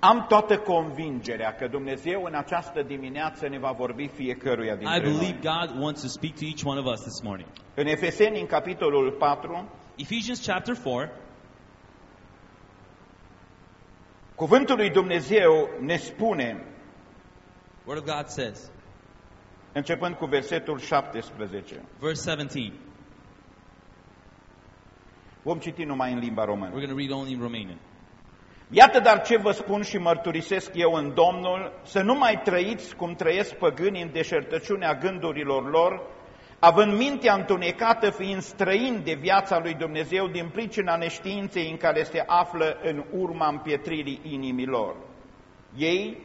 Am toată convingerea că Dumnezeu în această dimineață ne va vorbi fiecăruia I dintre believe noi. God wants to speak to each one of us this morning. În Efeseni, în capitolul 4, Ephesians chapter 4, cuvântul lui Dumnezeu ne spune, Word of God says, începând cu versetul 17, verse 17. vom citi numai în limba We're română. going to read only in Romanian. Iată dar ce vă spun și mărturisesc eu în Domnul, să nu mai trăiți cum trăiesc păgânii în deșertăciunea gândurilor lor, având mintea întunecată, fiind străini de viața lui Dumnezeu din pricina neștiinței în care se află în urma împietririi inimilor. Ei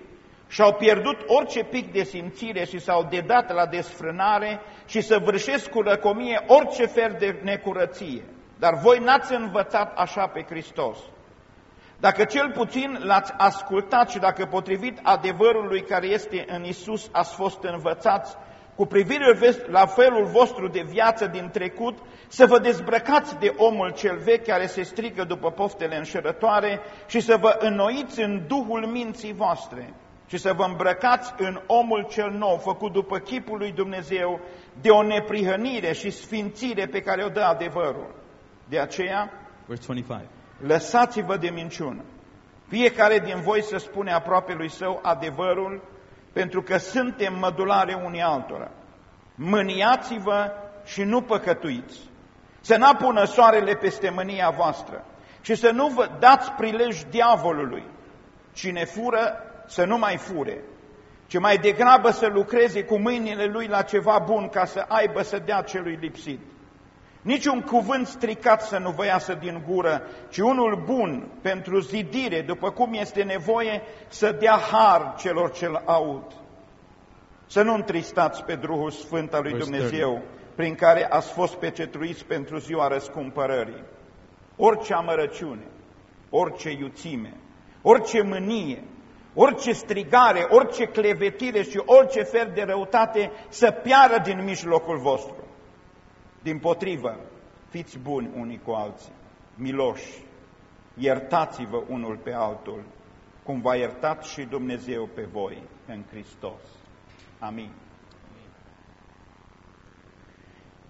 și-au pierdut orice pic de simțire și s-au dedat la desfrânare și să vârșesc cu lăcomie orice fel de necurăție. Dar voi n-ați învățat așa pe Hristos. Dacă cel puțin l-ați ascultat și dacă potrivit adevărului care este în Isus ați fost învățați cu privire la felul vostru de viață din trecut, să vă dezbrăcați de omul cel vechi care se strică după poftele înșelătoare și să vă înnoiți în duhul minții voastre și să vă îmbrăcați în omul cel nou, făcut după chipul lui Dumnezeu, de o neprihănire și sfințire pe care o dă adevărul. De aceea, Verse 25. Lăsați-vă de minciună. Fiecare din voi să spune aproape lui său adevărul, pentru că suntem mădulare unii altora. Mâniați-vă și nu păcătuiți. Să n-apună soarele peste mânia voastră și să nu vă dați prilej diavolului. Cine fură, să nu mai fure, ci mai degrabă să lucreze cu mâinile lui la ceva bun ca să aibă să dea celui lipsit. Niciun cuvânt stricat să nu vă iasă din gură, ci unul bun pentru zidire, după cum este nevoie să dea har celor ce-l aud. Să nu întristați pe Duhul Sfânt al lui Verse Dumnezeu, prin care ați fost pecetruiți pentru ziua răscumpărării. Orice amărăciune, orice iuțime, orice mânie, orice strigare, orice clevetire și orice fel de răutate să piară din mijlocul vostru. Din potrivă, fiți buni unii cu alții, miloși, iertați-vă unul pe altul, cum v-a iertat și Dumnezeu pe voi în Hristos. Amin.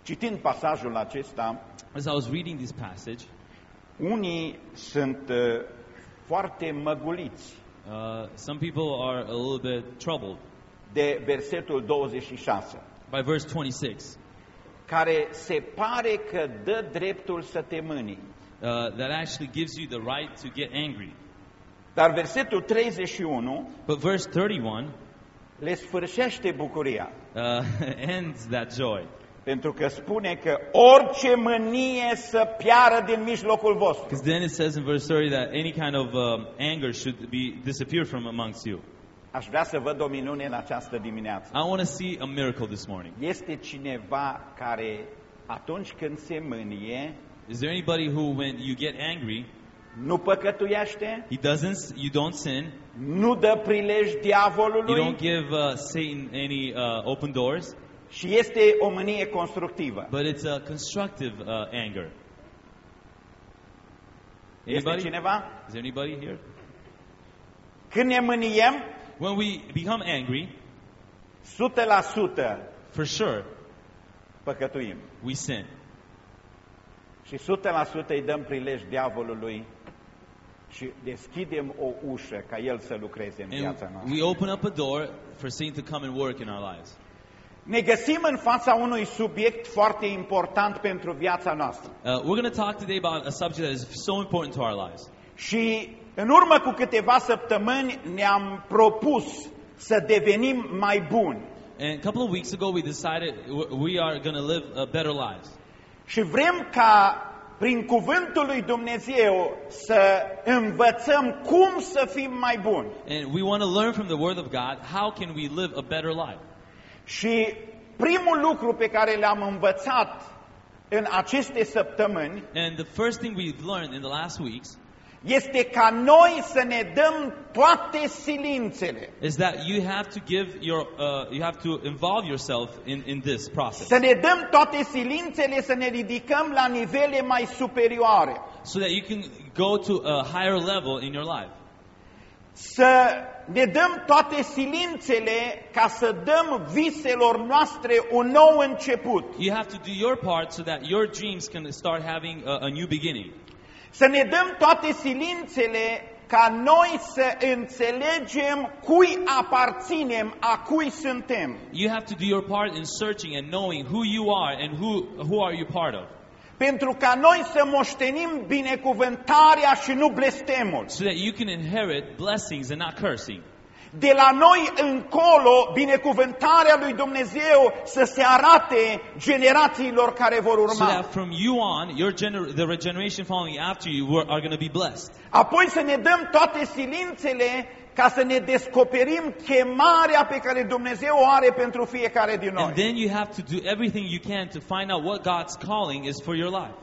Citind pasajul acesta, As I was reading this passage, unii sunt uh, foarte măguliți. uh, some people are a little bit troubled. De versetul 26, by verse 26, care se pare că dă dreptul să te mânii. uh, that actually gives you the right to get angry. Dar versetul 31 But verse 31 le sfârșește bucuria, uh, ends that joy. pentru că spune că orice mânie să piară din mijlocul vostru. Because then it says in verse 30 that any kind of um, anger should be disappear from amongst you. Aș vrea să văd o minune în această dimineață. I want to see a miracle this morning. Este cineva care atunci când se mânie, Is there anybody who, when you get angry, nu păcătuiește, he doesn't, you don't sin, nu dă prilej you diavolului don't give uh, Satan any uh, open doors, și este o mânie constructivă. but it's a constructive uh, anger. Este Anybody? cineva? Is there anybody here? Când ne mâniem, When we become angry, 100% for sure, păcătuim. we sin. Și 100% îi dăm prilej diavolului și deschidem o ușă ca el să lucreze în viața And noastră. we open up a door for Satan to come and work in our lives. Ne găsim în fața unui subiect foarte important pentru viața noastră. Uh, we're going to talk today about a subject that is so important to our lives. Și în urmă cu câteva săptămâni ne-am propus să devenim mai buni. And a couple of weeks ago, we decided w- we are going to live uh, better lives. Și vrem ca prin cuvântul lui Dumnezeu să învățăm cum să fim mai buni. And we want to learn from the Word of God how can we live a better life. Și primul lucru pe care l-am învățat în aceste săptămâni And the first thing we've learned in the last weeks este ca noi să ne dăm toate silințele, is that you have to give your, uh, you have to involve yourself in, in this process. să ne dăm toate silințele să ne ridicăm la nivele mai superioare. so that you can go to a higher level in your life. să ne dăm toate silințele ca să dăm viselor noastre un nou început. You have to do your part so that your dreams can start having a, a new beginning. Să ne dăm toate silințele ca noi să înțelegem cui aparținem, a cui suntem. You have to do your part in searching and knowing who you are and who, who are you part of. Pentru ca noi să moștenim binecuvântarea și nu blestemul. So that you can inherit blessings and not cursing. De la noi încolo, binecuvântarea lui Dumnezeu să se arate generațiilor care vor So urma. that from you on, your gener- the generation following after you were, are going to be blessed. Apoi să ne dăm toate silințele ca să ne descoperim chemarea pe care Dumnezeu o are pentru fiecare din And noi. then you have to do everything you can to find out what God's calling is for your life.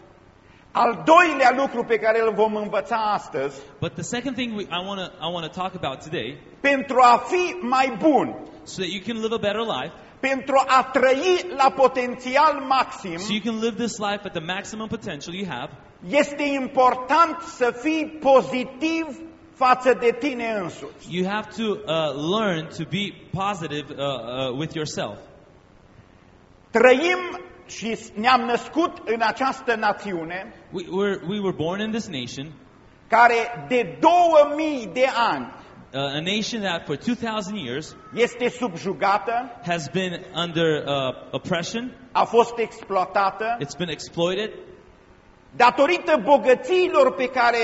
Al doilea lucru pe care îl vom învăța astăzi, But the second thing we, I want to I want to talk about today, pentru a fi mai bun, so that you can live a better life, pentru a trăi la potențial maxim, so you can live this life at the maximum potential you have, este important să fii pozitiv față de tine însuți. you have to uh, learn to be positive uh, uh, with yourself. Trăim și ne-am născut în această națiune We were, we were born in this nation, care de 2000 de ani uh, a nation that for 2,000 years este subjugată, has been under uh, oppression, a fost exploatată, it's been exploited, datorită bogățiilor pe care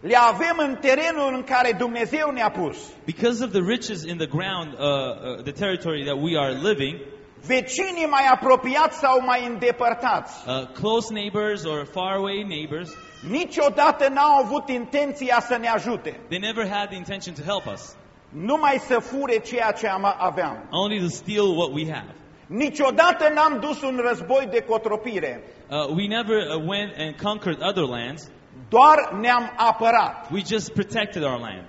le avem în terenul în care Dumnezeu ne-a pus. because of the riches in the ground, uh, uh, the territory that we are living, Vecinii mai apropiați sau mai îndepărtați uh, close neighbors or faraway neighbors, niciodată n-au avut intenția să ne ajute, they never had the intention to help us, numai să fure ceea ce am, aveam. only to steal what we have. Niciodată n-am dus un război de cotropire, Uh, we never uh, went and conquered other lands. doar ne-am apărat. We just protected our land.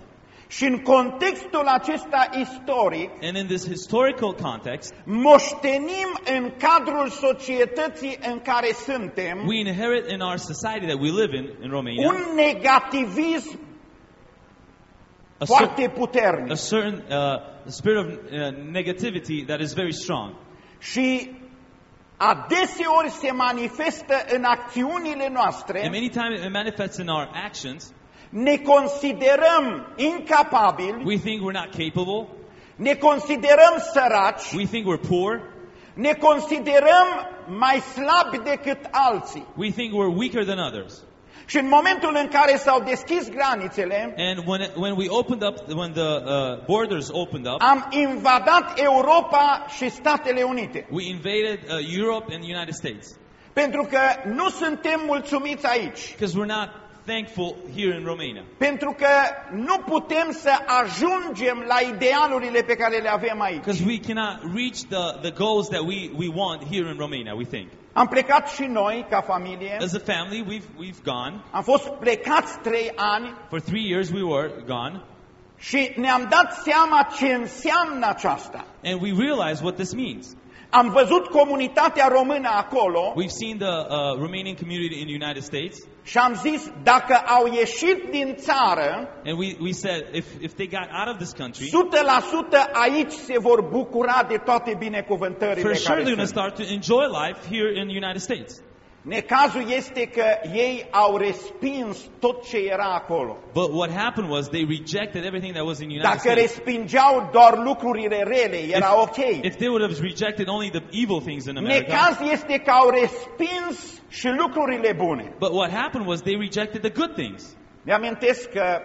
Și în contextul acesta istoric, And in this historical context, moștenim în cadrul societății în care suntem we inherit in our society that we live in, in Romania, un negativism a, cer- foarte puternic. a certain uh, spirit of uh, negativity that is very strong. Și adeseori se manifestă în acțiunile And noastre, many times it manifests in our actions. Ne considerăm incapabili, We think we're not capable. ne considerăm săraci, We think we're poor. ne considerăm mai slabi decât alții. We think we're weaker than others. Și în momentul în care s-au deschis granițele, And when, it, when we opened up, when the uh, borders opened up, am invadat Europa și Statele Unite. we invaded uh, Europe and the United States. Pentru că nu suntem mulțumiți aici. Because we're not thankful here in Romania. Pentru că nu putem să ajungem la idealurile pe care le avem aici. Because we cannot reach the, the goals that we, we want here in Romania, we think. Am plecat și noi ca familie. As a family, we've, we've gone. Am fost plecați trei ani For three years, we were gone. și ne-am dat seama ce înseamnă aceasta. And we realized what this means. Am văzut comunitatea română acolo We've seen the uh, Romanian community in the United States. Și am zis, dacă au ieșit din țară, And we, we said, if, if they got out of this country, 100% aici se vor bucura de toate binecuvântările for sure care they're going to sunt. start to enjoy life here in the United States. Necazul este că ei au respins tot ce era acolo. But what happened was they rejected everything that was in the United Dacă States. respingeau doar lucrurile rele, era ok. If they would have rejected only the evil things in America, Necaz este că au respins și lucrurile bune. but what happened was they rejected the good things. Mi-amintesc că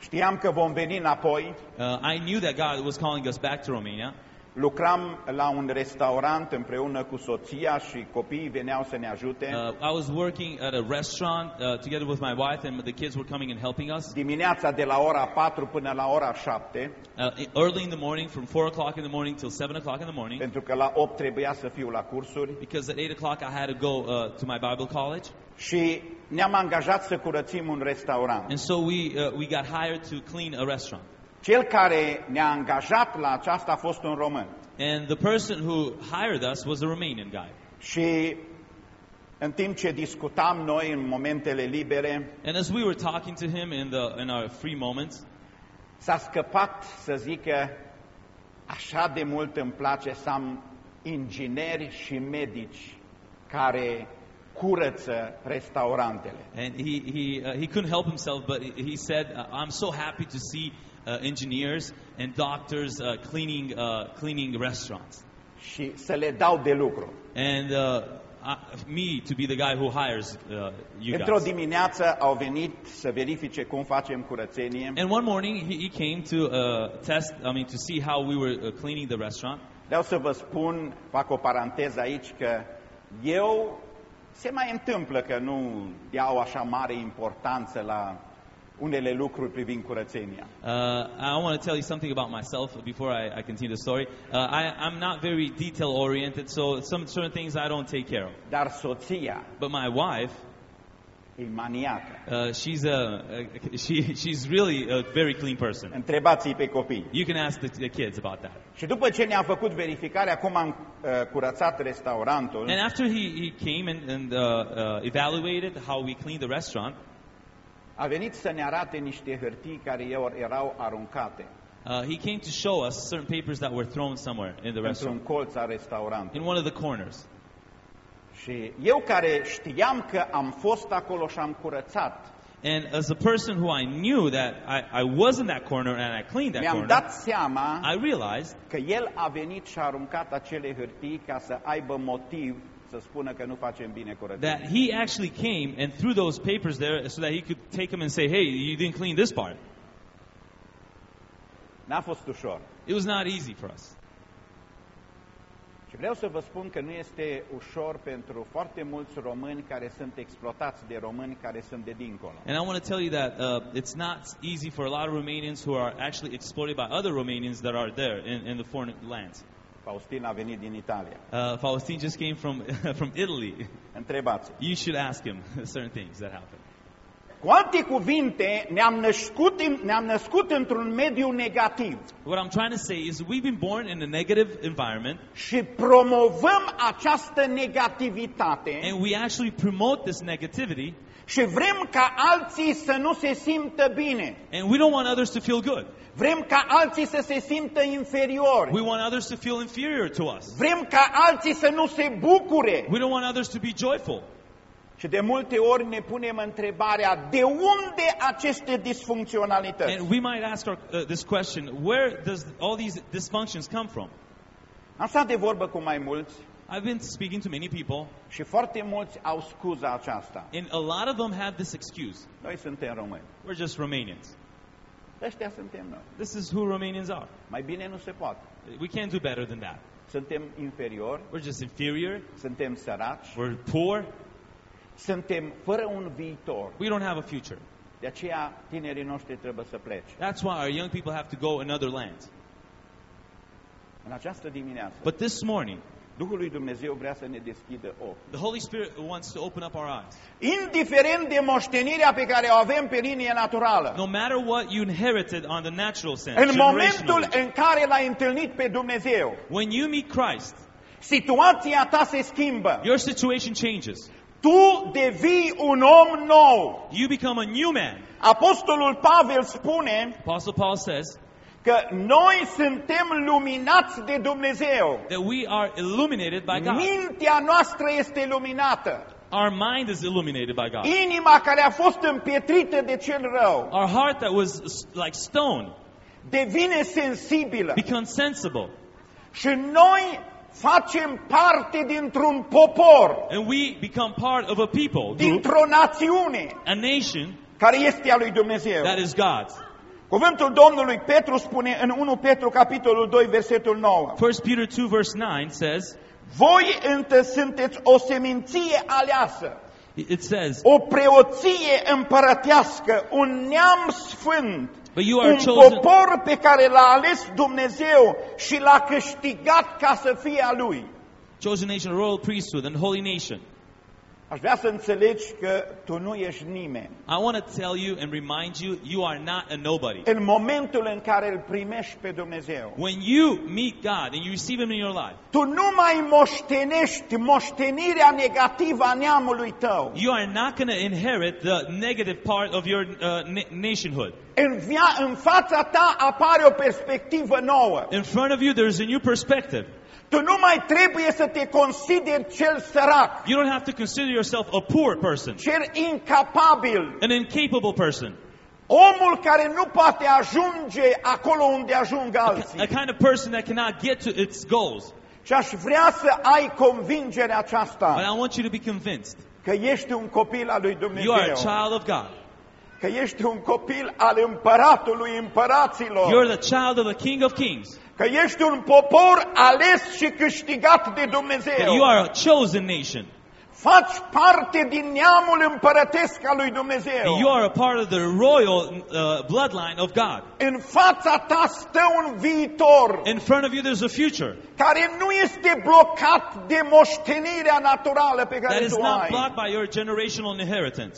știam că vom veni înapoi. Uh, I knew that God was calling us back to Romania. Lucram la un restaurant împreună cu soția și copiii veneau să ne ajute. Uh, I was working at a restaurant uh, together with my wife, and the kids were coming and helping us. Dimineața de la ora 4 până la ora 7, Uh, early in the morning, from 4 o'clock in the morning till 7 o'clock in the morning, pentru că la 8 trebuia să fiu la cursuri. because at 8 o'clock I had to go uh, to my Bible college. Și ne-am angajat să curățim un restaurant. And so we, uh, we got hired to clean a restaurant. Cel care ne-a angajat la aceasta a fost un român. And the person who hired us was a Romanian guy. Și În timp ce discutam noi în momentele libere, And as we were talking to him in, the, in our free moments, s-a scăpat să zică așa de mult îmi place să am ingineri și medici care curăță restaurantele. and he, he, uh, he couldn't help himself, but he he said, uh, I'm so happy to see uh, engineers and doctors uh, cleaning, uh, cleaning restaurants. și să le dau de lucru. And uh, I, me to be the guy who hires uh, you Într-o guys. dimineață au venit să verifice cum facem curățenie. And one morning he, he came to uh, test, I mean, to see how we were uh, cleaning the restaurant. Vreau să vă spun, fac o paranteză aici, că eu se mai întâmplă că nu iau așa mare importanță la unele lucruri privind curățenia. Uh, I want to tell you something about myself before I, I continue the story. Uh, I, I'm not very detail oriented, so some certain things I don't take care of. Dar soția But my wife, e maniacă. uh, she's a, a she, she's really a very clean person. Întrebați-i pe copii. You can ask the, the kids about that. Și după ce ne-a făcut verificarea, cum am uh, curățat restaurantul, And after he, he came and, and uh, uh, evaluated how we cleaned the restaurant, a venit să ne arate niște hârtii care eu- erau aruncate uh, he came to show us certain papers that were thrown somewhere in the într-un restaurant, colț al restaurantului. in one of the corners. Și eu care știam că am fost acolo și am curățat, And as a person who I knew that I, I was in that corner and I cleaned that mi-am corner, dat seama I realized că el a venit și a aruncat acele hârtii ca să aibă motiv să spună că nu facem bine curățenia. that he actually came and threw those papers there so that he could take them and say, hey, you didn't clean this part. N-a fost ușor. It was not easy for us. Și vreau să vă spun că nu este ușor pentru foarte mulți români care sunt exploatați de români care sunt de dincolo. And I want to tell you that uh, it's not easy for a lot of Romanians who are actually exploited by other Romanians that are there in, in the foreign lands. Faustin a venit din Italia. Uh, Faustin just came from, from Italy. Întrebați. You should ask him certain things that happen. Cu alte cuvinte, ne-am născut, în, ne-am născut într-un mediu negativ What I'm trying to say is we've been born in a negative environment și promovăm această negativitate and we actually promote this negativity și vrem ca alții să nu se simtă bine. and we don't want others to feel good. Vrem ca alții să se simtă inferiori. We want others to feel inferior to us. Vrem ca alții să nu se bucure. We don't want others to be joyful. Și de multe ori ne punem întrebarea, de unde aceste disfuncționalități? And we might ask our, uh, this question, where does all these dysfunctions come from? Am stat de vorbă cu mai mulți I've been speaking to many people și foarte mulți au scuza aceasta. and a lot of them have this excuse. Noi suntem români. We're just Romanians. Ăștia suntem noi. This is who Romanians are. Mai bine nu se poate. We can't do better than that. Suntem inferiori, We're just inferior. suntem săraci, We're poor. suntem fără un viitor. We don't have a future. De aceea tinerii noștri trebuie să plece. That's why our young people have to go in other lands. În această dimineață, But this morning, Duhul lui Dumnezeu vrea să ne deschidă ochii. the Holy Spirit wants to open up our eyes. Indiferent de moștenirea pe care o avem pe linie naturală, No matter what you inherited on the natural sense, în momentul generationally, în care l-ai întâlnit pe Dumnezeu, when you meet Christ, situația ta se schimbă. your situation changes. Tu devii un om nou. You become a new man. Apostolul Pavel spune Apostle Paul says că noi suntem luminați de Dumnezeu. that we are illuminated by God. Mintea noastră este luminată. Our mind is illuminated by God. Inima care a fost împietrită de cel rău Our heart that was s- like stone devine sensibilă. becomes sensible. Și noi facem parte dintr-un popor, And we become part of a people, group, dintr-o națiune a nation care este a lui Dumnezeu. that is God's. Cuvântul Domnului Petru spune în 1 Petru capitolul 2 versetul 9. 1 Peter 2 verse 9 says, Voi întă sunteți o seminție aleasă, it says, o preoție împărătească, un neam sfânt, But you are un chosen, popor pe care l-a ales Dumnezeu și l-a câștigat ca să fie a Lui. chosen nation, a royal priesthood, and holy nation. Aș vrea să înțelegi că tu nu ești nimeni. I want to tell you and remind you, you are not a nobody. În momentul în care îl primești pe Dumnezeu, When you meet God and you receive Him in your life, tu nu mai moștenești moștenirea negativă a neamului tău. you are not going to inherit the negative part of your uh, na- nationhood. În, via, în fața ta apare o perspectivă nouă. In front of you, there is a new perspective. Tu nu mai trebuie să te consideri cel sărac, You don't have to consider yourself a poor person, cel incapabil, an incapable person, omul care nu poate ajunge acolo unde ajung a alții. kind of person that cannot get to its goals. Și aș vrea să ai convingerea But aceasta I want you to be convinced că ești un copil al lui you are a Dumnezeu, child of God. că ești un copil al împăratului împăraților, You're the child of the King of Kings. Că ești un popor ales și câștigat de That Dumnezeu. you are a chosen nation. Faci parte din neamul împărătesc al lui Dumnezeu. And you are a part of the royal uh, bloodline of God. În fața ta stă un viitor In front of you, there's a future care nu este blocat de moștenirea naturală pe that care is tu not ai. blocked by your generational inheritance.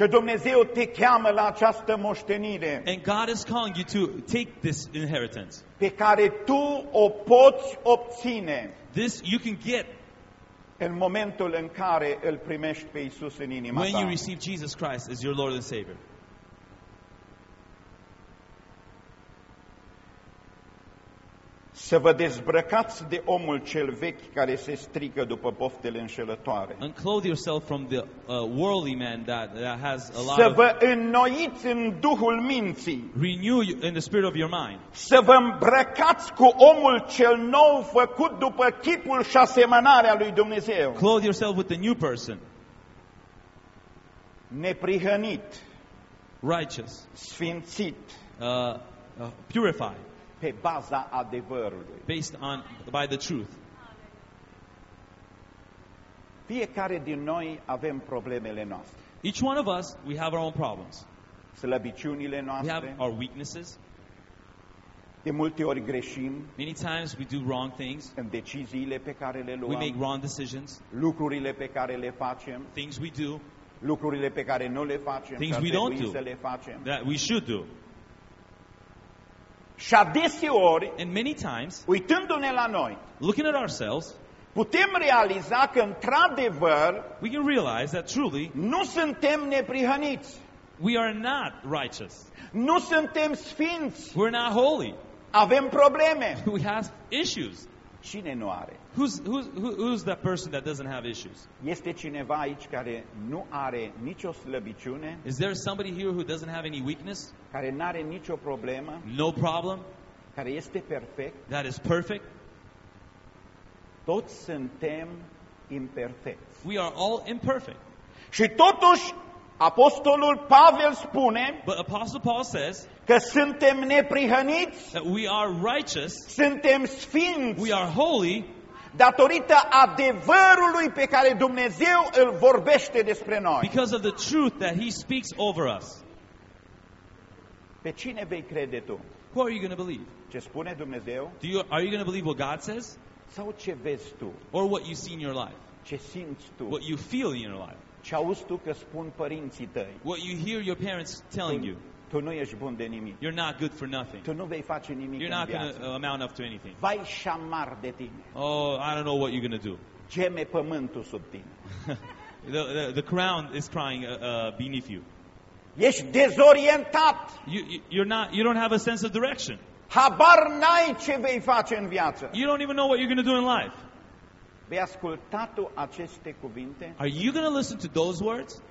Și Dumnezeu te cheamă la această moștenire And God is calling you to take this inheritance. pe care tu o poți obține This you can get în momentul în care îl primești pe Isus în inima when you ta. receive Jesus Christ as your Lord and Savior. Să vă dezbrăcați de omul cel vechi care se strică după poftele înșelătoare. Unclothe yourself from the uh, worldly man that, that has a lot Să of vă înnoiți în duhul minții. renew you in the spirit of your mind. Să vă îmbrăcați cu omul cel nou făcut după chipul și asemănarea lui Dumnezeu. Clothe yourself with the new person, Neprihănit, righteous, sfințit, uh, uh, purified, pe baza adevărului. based on by the truth. Fiecare din noi avem problemele noastre. Each one of us, we have our own problems. Slăbiciunile We have our weaknesses. de multe ori greșim Many times we do wrong things. în deciziile pe care le We make wrong decisions. lucrurile pe care le facem, Things we do lucrurile pe care nu le facem Things we don't do. să le facem. that we should do. Și adeseori, And many times, uitându-ne la noi, looking at ourselves, putem realiza că, într-adevăr, we can realize that truly nu suntem neprihăniți, we are not righteous. nu suntem sfinți, We're not holy. avem probleme. We have issues. Cine nu are? Who's, who's, who- who's that person that doesn't have issues? Este cineva aici care nu are nicio slăbiciune, Is there somebody here who doesn't have any weakness? care nu are nicio problemă, No problem? care este perfect? That is perfect? Toți suntem imperfecți. We are all imperfect. Și totuși, Apostolul Pavel spune But Apostle Paul says că suntem neprihăniți, that we are righteous, suntem sfinți, we are holy, datorită adevărului pe care Dumnezeu îl vorbește despre noi. because of the truth that He speaks over us. Pe cine vei crede tu? Who are you going to believe? Ce spune Dumnezeu Do you, are you going to believe what God says sau ce vezi tu? or what you see in your life? Ce simți tu? What you feel in your life? Ce auzi tu că spun părinții tăi? What you hear your parents telling you? Tu nu ești bun de nimic. You're not good for nothing. Tu nu vei face nimic You're în not going viață. to amount up to anything. Vai șamar de tine. Oh, I don't know what you're going to do. Geme pământul sub tine. The, the, the crown is crying uh, uh, beneath you. Ești dezorientat. You, you. You're not, you don't have a sense of direction. Habar n-ai ce vei face în viață. You don't even know what you're going to do in life. Vei asculta tu aceste cuvinte? Are you going to listen to those words?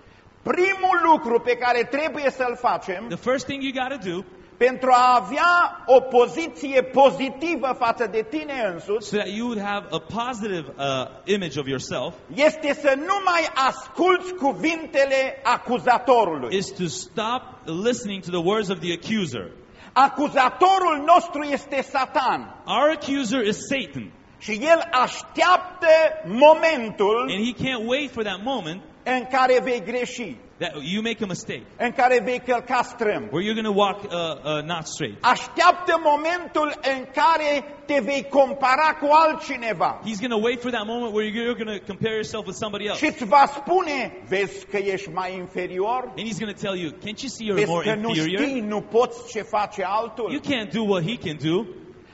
Primul lucru pe care trebuie să-l facem The first thing you got to do pentru a avea o poziție pozitivă față de tine însuți so that you would have a positive uh, image of yourself este să nu mai asculți cuvintele acuzatorului. is to stop listening to the words of the accuser. Acuzatorul nostru este Satan Our accuser is Satan, și el așteaptă momentul and he can't wait for that moment în care vei greși. that you make a mistake, în care vei călca strâmb. where you're going to walk uh, uh, not straight. Așteaptă momentul în care te vei compara cu altcineva He's going to wait for that moment where you're going to compare yourself with somebody else. și îți va spune, vezi că ești mai inferior? And he's going to tell you, can't you see you're Vezi more că nu inferior? știi, nu poți ce face You altul? can't do what he can do.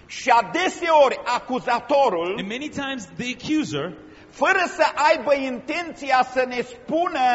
Și adeseori acuzatorul, And many times the accuser, fără să aibă intenția să ne spună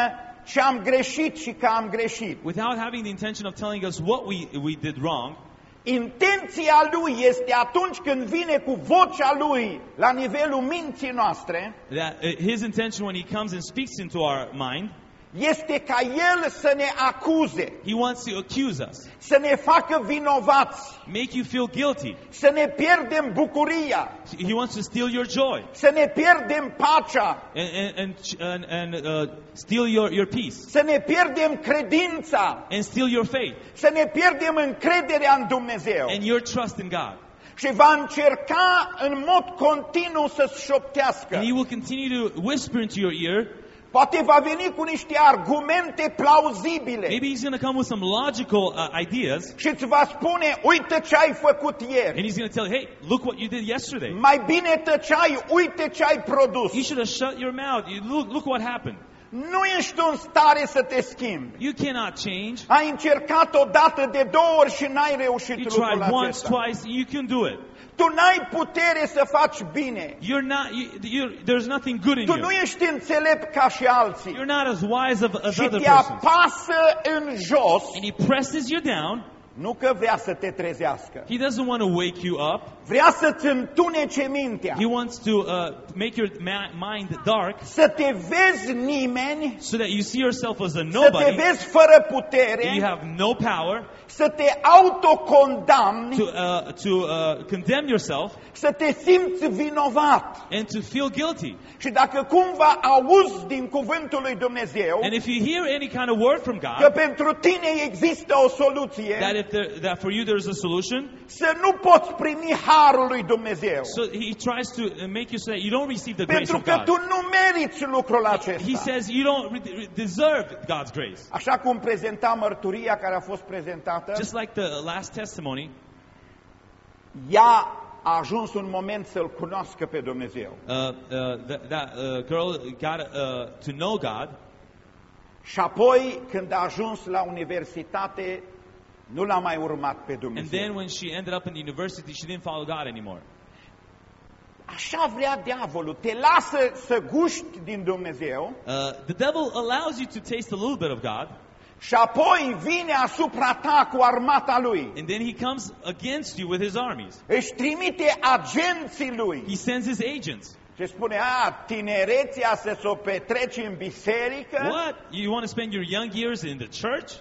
ce am greșit și că am greșit, without having the intention of telling us what we, we did wrong, intenția lui este atunci când vine cu vocea lui la nivelul minții noastre, that uh, his intention when he comes and speaks into our mind, este ca el să ne acuze, he wants to accuse us, să ne facă vinovați, make you feel guilty. să ne pierdem bucuria, He wants to steal your joy să ne pierdem pacea, and, and, and, and, and uh, steal your, your peace să ne pierdem credința, and steal your faith să ne pierdem încrederea în Dumnezeu. and your trust in God. Și va încerca în mod continuu să-ți șoptească. And he will continue to whisper into your ear. Poate va veni cu niște argumente plauzibile Maybe he's going to come with some logical uh, ideas și îți va spune, uite ce ai făcut and ieri. he's going to tell you, hey, look what you did yesterday. Mai bine tăceai, uite ce ai produs. You should have shut your mouth. You, look, look what happened. Nu ești în stare să te schimbi. You cannot change. Ai încercat o dată de două ori și n-ai reușit You lucrul tried once, acesta. twice, you can do it. Tu n-ai putere să faci bine. You're not, you, you're, there's nothing good in Tu you. nu ești înțelept ca și alții. You're not as wise of, as Și other te persons. apasă în jos, And he presses you down. Nu că vrea să te trezească. He doesn't want to wake you up. Vrea să-ți întunece mintea. He wants to uh, make your ma- mind dark Să te vezi nimeni, so that you see yourself as a să te nobody. vezi fără that You putere, have no power să te autocondamni, to, uh, to uh, condemn yourself să te simți vinovat. and to feel guilty. Și dacă cumva auzi din cuvântul lui Dumnezeu And if you hear any kind of word from că God, pentru tine există o soluție, that if there, that for you there is a solution, să nu poți primi harul lui Dumnezeu. so he tries to uh, make you so that you don't receive the grace Pentru of că God. tu nu meriți lucrul He acesta. says you don't re- re- deserve God's grace. Așa cum prezenta mărturia care a fost prezentată, Just like the last testimony, ea a ajuns un moment să-L cunoască pe Dumnezeu. uh, uh, that, that uh, girl got uh, to know God, Și apoi, când a ajuns la universitate, nu l-a mai urmat pe and then Dumnezeu. when she ended up in the university, she didn't follow God anymore. Așa vrea diavolul, te lasă să guști din Dumnezeu Uh, the devil allows you to taste a little bit of God, și apoi vine asupra ta cu armata lui. and then he comes against you with his armies. Își trimite agenții lui He sends his agents. și spune, a, tinerețea să s-o petreci în biserică? What? You want to spend your young years in the church?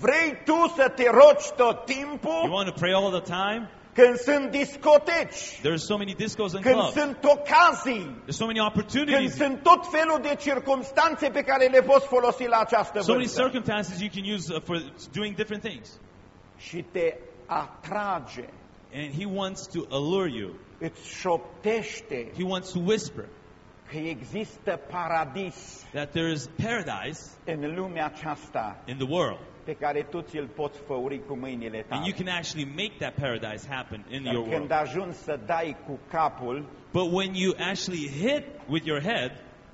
Vrei tu să te rogi tot You timpul want to pray all the time? Când sunt discoteci, There's so many discos and când clubs. sunt ocazii, There's so many când opportunities, sunt tot felul de circumstanțe pe care le poți folosi la această so many vârstă. circumstances you can use uh, for doing different things. Și te atrage, And he wants to allure you. îți șoptește He wants to whisper că există paradis that there is paradise în lumea aceasta in the world. pe care tu ți-l poți făuri cu mâinile And you tale. can actually make that paradise happen in Dar your când world. ajungi să dai cu capul, But when you actually hit with your head,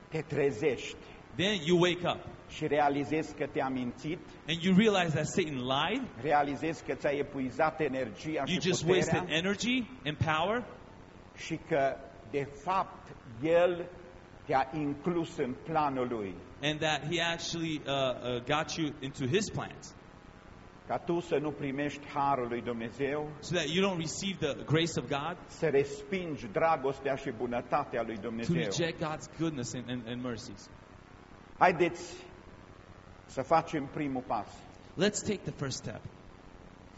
te trezești then you wake up și realizezi că te-a mințit, and you realize that Satan lied. realizezi că ți-a epuizat energia You și just puterea wasted energy and power, și că, de fapt, El te-a inclus în planul Lui. and that he actually uh, uh, got you into his plans Ca tu să nu primești harul lui Dumnezeu, so that you don't receive the grace of God, să respingi dragostea și bunătatea lui to Dumnezeu. reject God's goodness and, and, and mercies. Haideți să facem primul pas. Let's take the first step.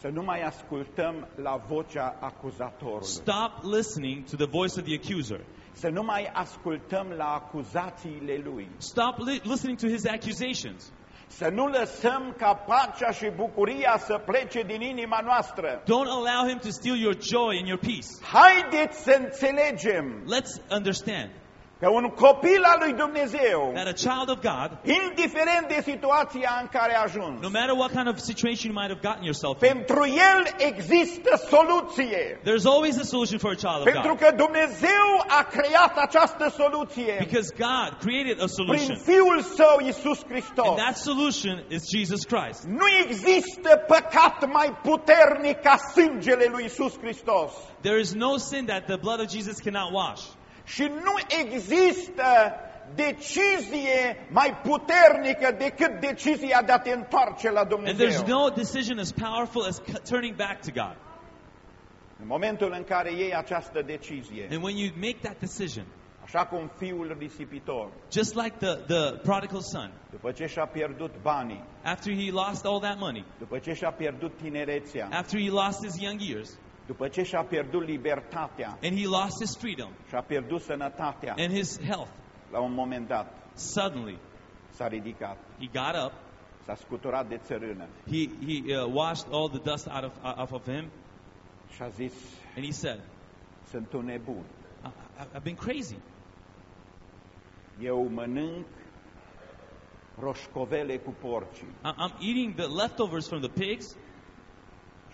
Să nu mai ascultăm la vocea acuzatorului. Stop listening to the voice of the accuser. Să nu mai ascultăm la acuzațiile lui. Stop li- listening to his accusations. Să nu lăsăm ca pacea și bucuria să plece din inima noastră. Don't allow him to steal your joy and your peace. Haideți să înțelegem Let's understand că un copil al lui Dumnezeu, that a child of God, indiferent de situația în care a ajuns, no matter what kind of situation you might have gotten yourself in, pentru el există soluție. there's always a solution for a child of Pentru God. că Dumnezeu a creat această soluție Because God created a prin solution. Fiul Său, Iisus Hristos. And that solution is Jesus Christ. Nu există păcat mai puternic ca sângele lui Iisus Hristos. There is no sin that the blood of Jesus cannot wash. Și nu există decizie mai puternică decât decizia de a te întoarce la And Dumnezeu. there's no decision as powerful as c- turning back to God. În momentul în care iei această decizie, And when you make that decision, așa cum fiul risipitor, just like the, the prodigal son, după ce și-a pierdut banii, after he lost all that money, după ce și-a pierdut tinerețea, after he lost his young years, după ce și-a pierdut libertatea, and he lost his freedom și-a pierdut sănătatea, and his health, la un moment dat suddenly s-a ridicat, he got up, s-a scuturat de țărână. He, he uh, washed all the dust out of, off of him, și a zis, and he said, sunt un nebun. I, I- I've been crazy. Eu mănânc roșcovele cu porcii. I- I'm eating the leftovers from the pigs,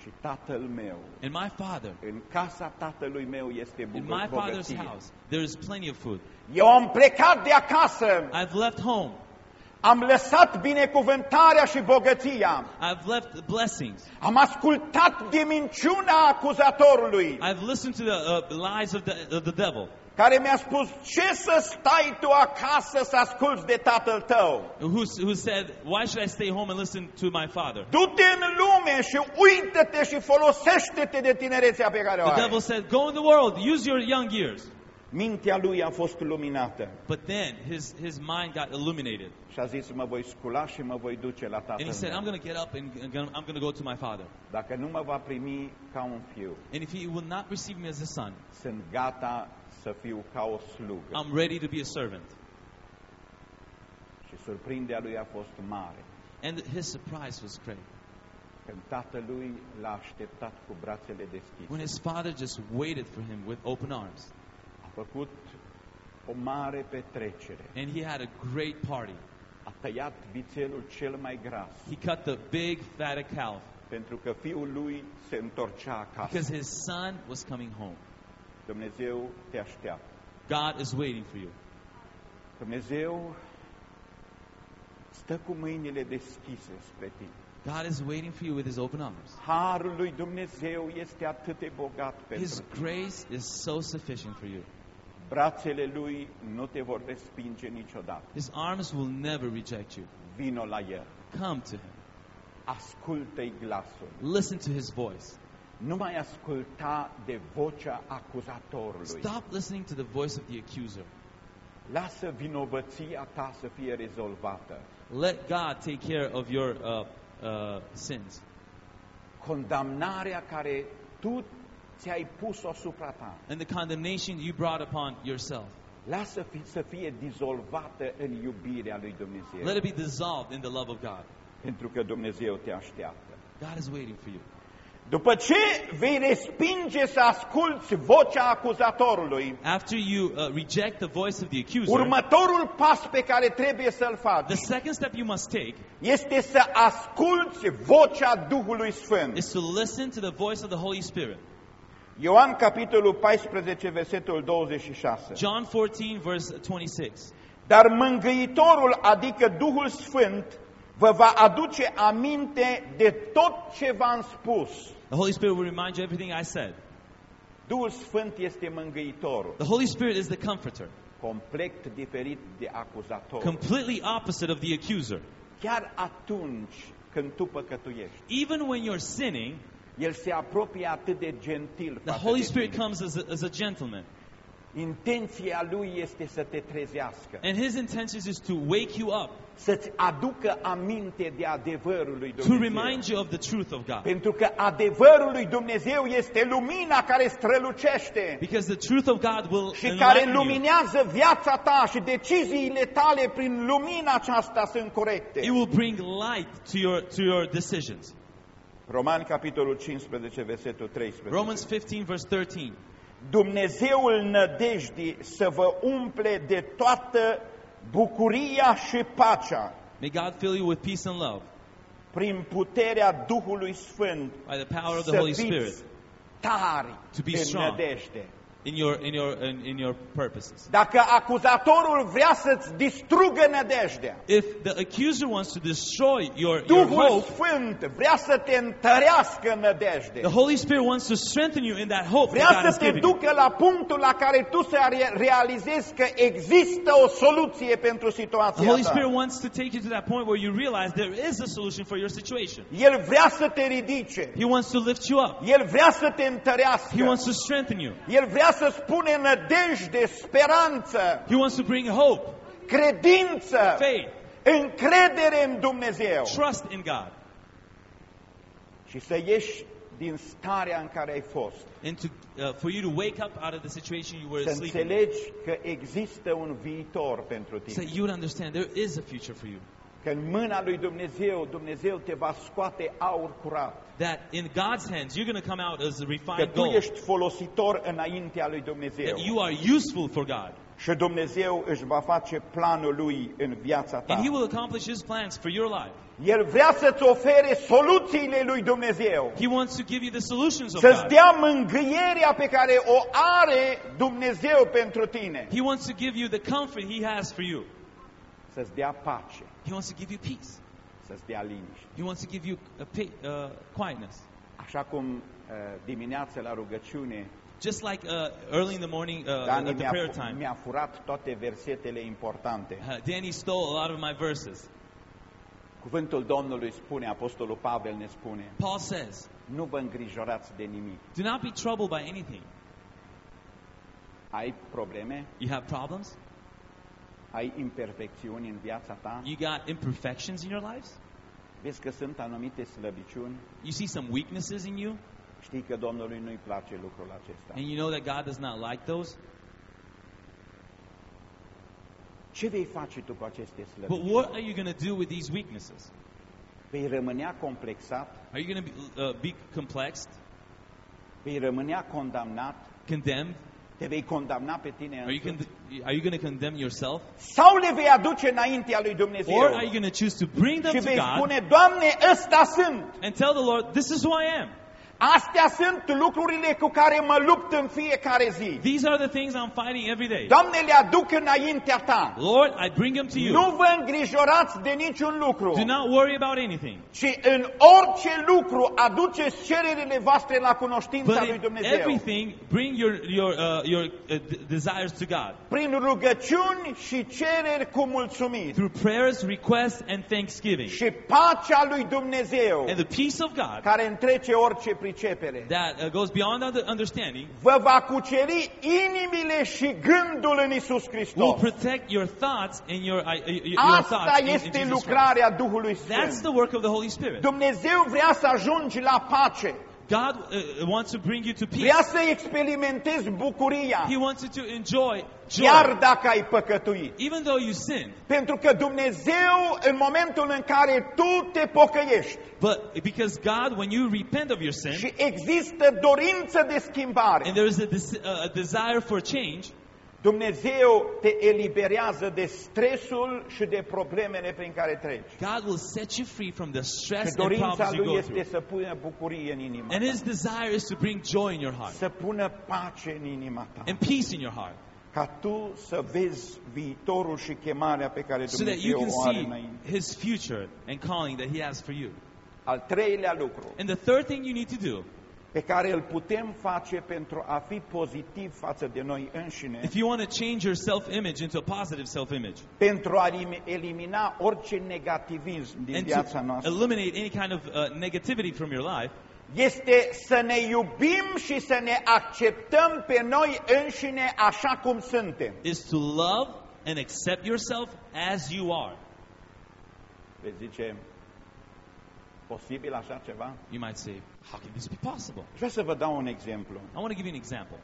și tatăl meu, and my father, în casa tatălui meu este in bugă- my father's bogăție. house, there is plenty of food. Eu am plecat de acasă, I've left home. am lăsat binecuvântarea și bogăția, I've left blessings. am ascultat de minciuna acuzatorului, I've listened to the uh, lies of the, of the devil, care mi-a spus, ce să stai tu acasă să asculți de tatăl tău? who, who said, Why should I stay home and listen to my father? Du-te în lume și uită-te și folosește-te de tinerețea pe care o The ai. devil said, Go in the world, use your young years. Mintea lui a fost luminată But then his, his mind got illuminated. și a zis, mă voi scula și mă voi duce la And he tatăl said, I'm meu. going to get up and and gonna- I'm going to go to my father. Dacă nu mă va primi ca un fiu, And if he will not receive me as a son, sunt gata să fiu ca o slugă. I'm ready to be a servant. Și surprinderea lui a fost mare. And his surprise was great. Când tatălui l-a așteptat cu brațele When deschise. his father just waited for him with open arms. A făcut o mare petrecere. And he had a great party. A tăiat vițelul cel mai gras. He cut the big fatted calf Pentru că fiul lui se întorcea acasă. because his son was coming home. Dumnezeu te așteaptă. God is waiting for you. Dumnezeu stă cu mâinile deschise spre tine. God is waiting for you with his open arms. Harul lui Dumnezeu este atât de bogat pentru His tine. grace is so sufficient for you. Brațele lui nu te vor respinge niciodată. His arms will never reject you. Vino la el. Come to him. Ascultă-i glasul. Listen to his voice. Nu mai asculta de vocea acuzatorului. Stop listening to the voice of the accuser. Lasă vinovăția ta să fie rezolvată. Let God take care of your uh, uh, sins. Condamnarea care tu ți-ai pus-o asupra ta. And the condemnation you brought upon yourself. Lasă fi, să fie dizolvată în iubirea lui Dumnezeu. Let it be dissolved in the love of God. Pentru că Dumnezeu te așteaptă. God is waiting for you. După ce vei respinge să asculți vocea acuzatorului, After you uh, reject the voice of the accuser, următorul pas pe care trebuie să-l faci the second step you must take este să asculți vocea Duhului Sfânt. is to listen to the voice of the Holy Spirit. Ioan, capitolul 14, versetul 26. John 14, verse 26. Dar Mângâitorul, adică Duhul Sfânt, vă va aduce aminte de tot ce v-am spus. The Holy Spirit will remind you everything I said. Duhul Sfânt este Mângâitorul, The Holy Spirit is the comforter, complet diferit de acuzator. completely opposite of the accuser. Chiar atunci când tu păcătuiești, Even when you're sinning, El se apropie atât de gentil the față Holy de Spirit tine. comes as a, as a gentleman. Intenția Lui este să te trezească, And his intention is to wake you up, să-ți aducă aminte de adevărul lui to Dumnezeu. remind you of the truth of God. Pentru că adevărul lui Dumnezeu este lumina care strălucește Because the truth of God will și care enlighten you. luminează viața ta și deciziile tale prin lumina aceasta sunt corecte. It will bring light to your, to your decisions. Romani, capitolul 15, versetul 13. Romans 15, verse 13. Dumnezeul nădejdii să vă umple de toată bucuria și pacea May God fill you with peace and love prin puterea Duhului Sfânt by the power of the să Holy fiți Spirit tari To be în strong. nădejde. In your in your in, in your purposes. Dacă acuzatorul vrea să-ți distrugă nădejdea, If the accuser wants to destroy your, your Duhul hope, Sfânt vrea să te întărească în nădejde. the Holy Spirit wants to strengthen you in that hope that Vrea God să has te given you. ducă la punctul la care tu să re- realizezi că există o soluție pentru The situația Holy ta. Spirit wants to take you to that point where you realize there is a solution for your situation. El vrea să te ridice. He wants to lift you up. El vrea să te He întărească. wants to strengthen you. El vrea să spune nădejde, speranță, He wants to bring hope, credință, faith, încredere în Dumnezeu. trust in God, Și să ieși din starea în care ai fost. and to, uh, for you to wake up out of the situation you were Să sleeping. in. înțelegi că există un viitor pentru So tine. that you would understand there is a future for you. Că în mâna lui Dumnezeu, Dumnezeu te va scoate aur curat. That in God's hands you're going to come out as a Că refined tu gold. ești folositor înaintea lui Dumnezeu. That you are useful for God. Și Dumnezeu își va face planul lui în viața ta. And He will accomplish His plans for your life. El vrea să-ți ofere soluțiile lui Dumnezeu. He wants to give you the solutions of Să-ți God. dea mângâierea pe care o are Dumnezeu pentru tine. He wants to give you the comfort He has for you. Să-ți dea pace, He wants to give you peace. să-ți dea liniște. He wants to give you a pa- uh, quietness. Așa cum uh, dimineața la rugăciune, Just like uh, early in the morning uh, Dani at the mi-a, prayer fu- time, mi-a furat toate versetele importante. uh, Danny stole a lot of my verses. Cuvântul Domnului spune, Apostolul Pavel ne spune, Paul says, nu vă îngrijorați de nimic. Do not be troubled by anything. Ai probleme? You have problems? Ai imperfecțiuni în viața ta? You got imperfections in your lives? Vezi că sunt anumite slăbiciuni? You see some weaknesses in you? Știi că Domnului nu-i place lucrul acesta. And you know that God does not like those? Ce vei face tu cu aceste But slăbiciuni? what are you going to do with these weaknesses? Vei rămânea complexat? Are you going to be, uh, be complexed, Vei rămânea condamnat? condemned? Te vei condamna pe tine Are you, însuți? con- are you going to condemn yourself? Sau le vei aduce înaintea lui Dumnezeu? Or are you going to choose to bring them Și to vei God spune, Doamne, ăsta sunt. and tell the Lord, This is who I am? Astea sunt lucrurile cu care mă lupt în fiecare zi. These are the things I'm fighting every day. Doamne, le aduc înaintea ta. Lord, I bring them to you. Nu vă îngrijorați de niciun lucru, Do not worry about anything. ci în orice lucru aduceți cererile voastre la cunoștința But lui in Dumnezeu. everything, bring your, your, uh, your uh, d- desires to God. Prin rugăciuni și cereri cu mulțumiri. Through prayers, requests, and thanksgiving. Și pacea lui Dumnezeu, And the peace of God care întrece orice pricepere, that uh, goes beyond under- understanding vă va cuceri inimile și gândul în Isus will Hristos. protect your thoughts and your, uh, your, your Asta thoughts in, in este Jesus Christ. lucrarea Duhului That's Sfânt. the work of the Holy Spirit. Dumnezeu vrea să ajungi la pace. God uh, wants to bring you to Vrea peace. să experimentezi bucuria, He wants you to enjoy chiar joy, dacă ai păcătuit. even though you sinned. Pentru că Dumnezeu, în momentul în care tu te pocăiești But because God, when you repent of your sin, și există dorință de schimbare, and there is a, des- uh, a desire for change, Dumnezeu te eliberează de stresul și de problemele prin care treci. God will set you free from the Și stress and dorința problems you Lui go este through. să pună bucurie în inima And ta, His desire is to bring joy in your heart să pună pace în inima ta, and peace in your heart, ca tu să vezi viitorul și chemarea pe care so that you Dumnezeu can o are see înainte. His future and calling that He has for you. Al treilea lucru And the third thing you need to do, pe care îl putem face pentru a fi pozitiv față de noi înșine, if you want to change your self-image into a positive self-image, pentru a elim- elimina orice negativism din and viața to noastră, eliminate any kind of uh, negativity from your life, este să ne iubim și să ne acceptăm pe noi înșine așa cum suntem. is to love and accept yourself as you are. Veți zice, posibil așa ceva? You might say, how can this be possible? Vreau să vă dau un exemplu. I want to give you an example.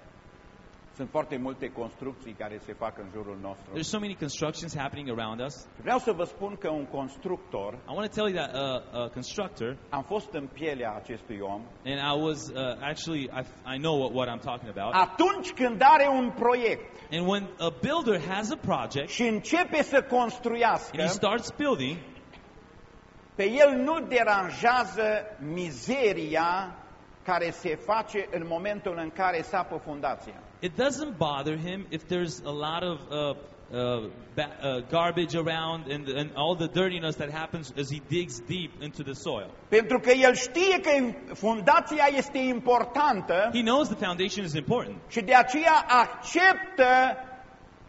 Sunt foarte multe construcții care se fac în jurul nostru. There's so many constructions happening around us. Vreau să vă spun că un constructor, I want to tell you that uh, a constructor, am fost în pielea acestui om, and I was uh, actually, I, I know what, what I'm talking about. atunci când are un proiect And when a builder has a project și începe să and construiască, he starts building, pe el nu deranjează mizeria care se face în momentul în care sapă fundația. it doesn't bother him if there's a lot of uh, uh, ba- uh, garbage around and, and all the dirtiness that happens as he digs deep into the soil. Pentru că el știe că fundația este importantă He knows the foundation is important. și de aceea acceptă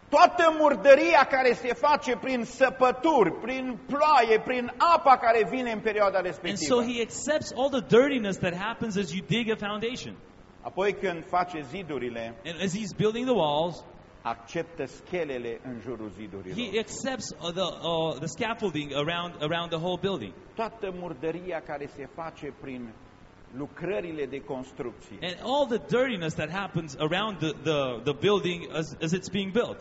toată murdăria care se face prin săpături, prin ploaie, prin apa care vine în perioada And respectivă. so he accepts all the dirtiness that happens as you dig a foundation. Apoi când face zidurile, And as he's building the walls, acceptă schelele în jurul zidurilor. he accepts uh, the, uh, the scaffolding around, around the whole building. Toată murdăria care se face prin lucrările de construcție. And all the dirtiness that happens around the, the, the building as, as it's being built.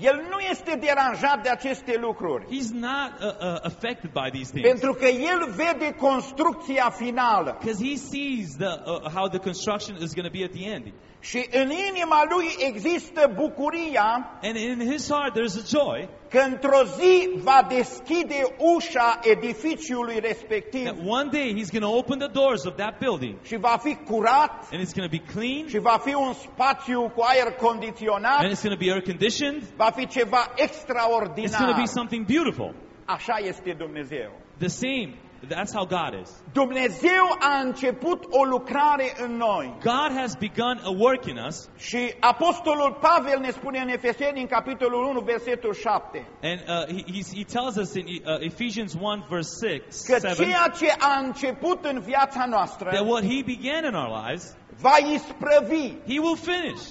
El nu este deranjat de aceste lucruri, He's not uh, uh, affected by these things. pentru că el vede construcția finală. Because he sees the, uh, how the construction is going to be at the end. Și în inima lui există bucuria And in his heart, there's a joy că într-o zi va deschide ușa edificiului respectiv that one day he's going to open the doors of that building și va fi curat and it's going to be clean și va fi un spațiu cu aer condiționat, and it's going to be air conditioned. va fi ceva It's going to extraordinar. be something beautiful. Așa este Dumnezeu. The same. That's how God is. Dumnezeu a început o lucrare în noi. God has begun a work in us, Și Apostolul Pavel ne spune în Efeseni, în capitolul 1, versetul 7, and uh, he, he's- he tells us in uh, Ephesians 1, verse 6, că 7, ceea ce a început în viața noastră that what he began in our lives, va isprăvi. he will finish.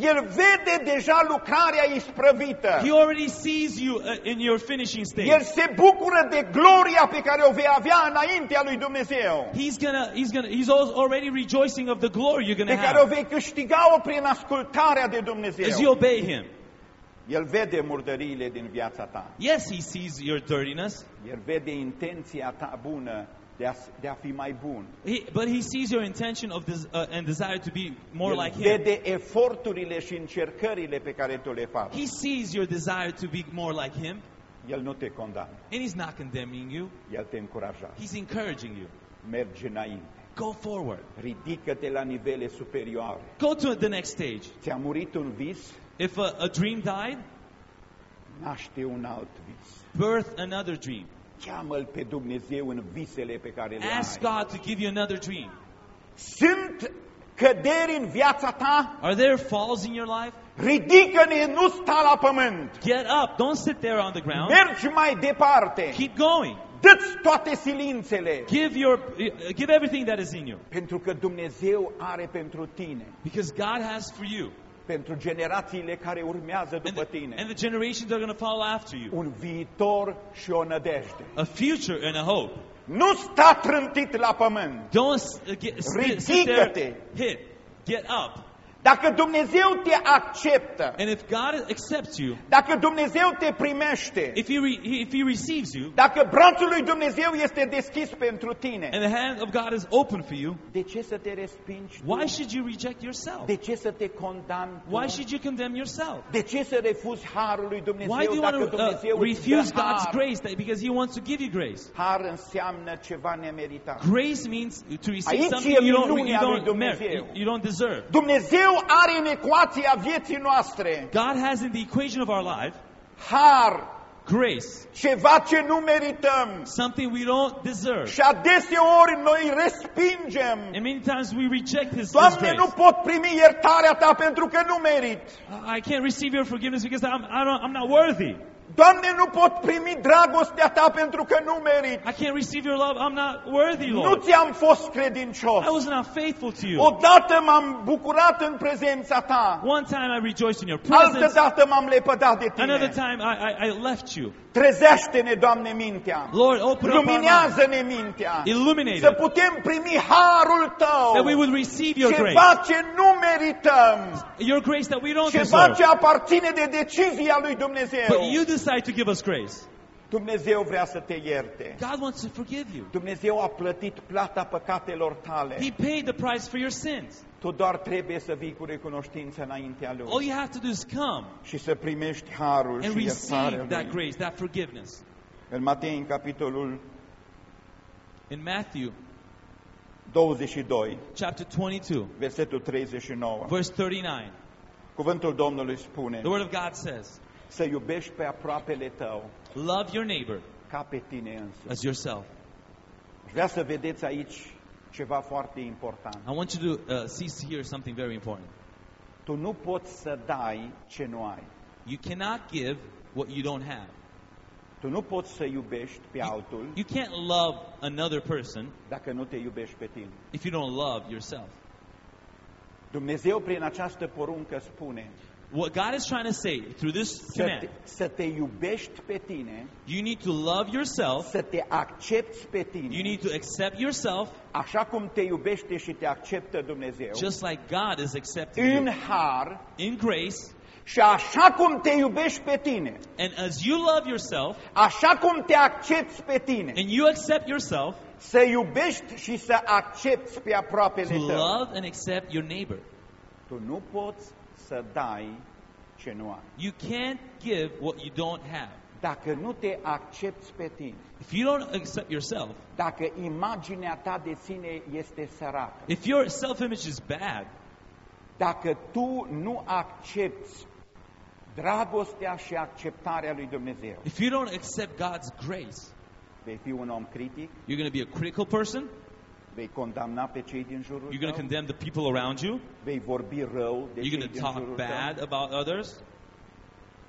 El vede deja lucrarea isprăvită. He already sees you uh, in your finishing El stage. se bucură de gloria pe care o vei avea înaintea lui Dumnezeu. He's gonna, he's gonna, he's al- already rejoicing of the glory you're Pe gonna care o have vei câștiga-o prin ascultarea de as you Dumnezeu. obey Him. El vede murdăriile din viața ta. Yes, He sees your dirtiness, El vede intenția ta bună de a, de a fi mai bun. he, but He sees your intention of this uh, and desire to be more El like Him. vede eforturile și încercările pe care tu le faci. He sees your desire to be more like Him, El nu te condamnă. and He's not condemning you. El te încurajează. He's encouraging you. Mergi înainte. Go forward. Ridică-te la nivele superioare. Go to the next stage. Ți-a murit un vis? If a, a dream died, Naște un alt vis. birth another dream. Cheamă-L pe Dumnezeu în visele pe care le Ask ai. God to give you another dream. Sunt căderi în viața ta? Are there falls in your life? Ridică-ne, nu sta la pământ. Get up. Don't sit there on the ground. Mergi mai departe. Keep going. Dă-ți toate silințele. Give your uh, give everything that is in you Pentru că Dumnezeu are pentru tine, because God has for you pentru generațiile care urmează and după the, tine, and the generations that are going to follow after you un viitor și o nădejde. a future and a hope. Nu sta trântit la pământ. Don't s- uh, get, sit, sit there, Ridică-te. hit, get up. Dacă Dumnezeu te acceptă, And if God accepts you, dacă Dumnezeu te primește, if He re, he- if He receives you, dacă brațul lui Dumnezeu este deschis pentru tine, and the hand of God is open for you, de ce să te respingi tu? why should you reject yourself? De ce să te condamni tu? Why should you condemn yourself? De ce să refuzi harul lui Why do Dumnezeu you dacă want to uh, Dumnezeu îți refuse dă God's har? grace? That, because He wants to give you grace. Har înseamnă ceva nemeritat. Grace means to receive Aici something e you don't, minunea you lui don't merit, Dumnezeu. you, you don't deserve. Dumnezeu are în ecuația vieții noastre God has in the equation of our life har, grace, ceva ce nu merităm. something we don't deserve. Și adeseori noi respingem. And many times we reject His, His Doamne, grace. nu pot primi iertarea Ta pentru că nu merit. I can't receive your forgiveness because I'm, I don't, I'm not worthy. Doamne, nu pot primi dragostea Ta pentru că nu merit. I can't receive your love. I'm not worthy, Nu Lord. ți-am fost credincios. I was not faithful to you. Odată m-am bucurat în prezența Ta. One time I rejoiced in your Altă presence. dată m-am lepădat de Another Tine. time I, I, I left you. Trezește-ne, Doamne, mintea. Lord, open up our minds. Luminează-ne mintea. Illuminate Să it. putem primi harul Tău. That we would receive your Ceva grace. ce nu merităm. Your grace that we don't Ceva deserve. ce aparține de decizia lui Dumnezeu. But you decide to give us grace. Dumnezeu vrea să te ierte. God wants to forgive you. Dumnezeu a plătit plata păcatelor tale. He paid the price for your sins. Tu doar trebuie să vii cu recunoștință înaintea All Lui you have to do is come și să primești harul and și iertarea receive that Lui. grace, that forgiveness. În Matei, în capitolul In Matthew 22, chapter 22, versetul 39, verse 39, cuvântul Domnului spune the Word of God says, să iubești pe aproapele tău Love your neighbor ca pe tine însuți. as yourself. Vreau să vedeți aici ceva foarte important. I want you to uh, see here something very important. Tu nu poți să dai ce nu ai. You cannot give what you don't have. Tu nu poți să iubești pe altul You can't love another person dacă nu te iubești pe tine. if you don't love yourself. Dumnezeu prin această poruncă spune What God is trying to say through this să te, command, să te iubești pe tine, you need to love yourself, să te accepti pe you tine, need to accept yourself așa cum te iubește și te acceptă Dumnezeu, just like God is accepting în you har in grace. și așa cum te iubești pe tine, And as you love yourself așa cum te accepti pe tine, and you accept yourself, să iubești și să accepti pe aproapele to tău. love and accept your neighbor. Tu nu poți să dai ce nu ai. You can't give what you don't have. Dacă nu te accepti pe tine, If you don't accept yourself, dacă imaginea ta de sine este săracă, if your self-image is bad, dacă tu nu accepti dragostea și acceptarea lui Dumnezeu, if you don't accept God's grace, vei fi un om critic, you're going to be a critical person. vei condamna pe cei din jurul You're going to tău, condemn the people around you. vei vorbi rău de You're cei going to din talk jurul bad tău, about others.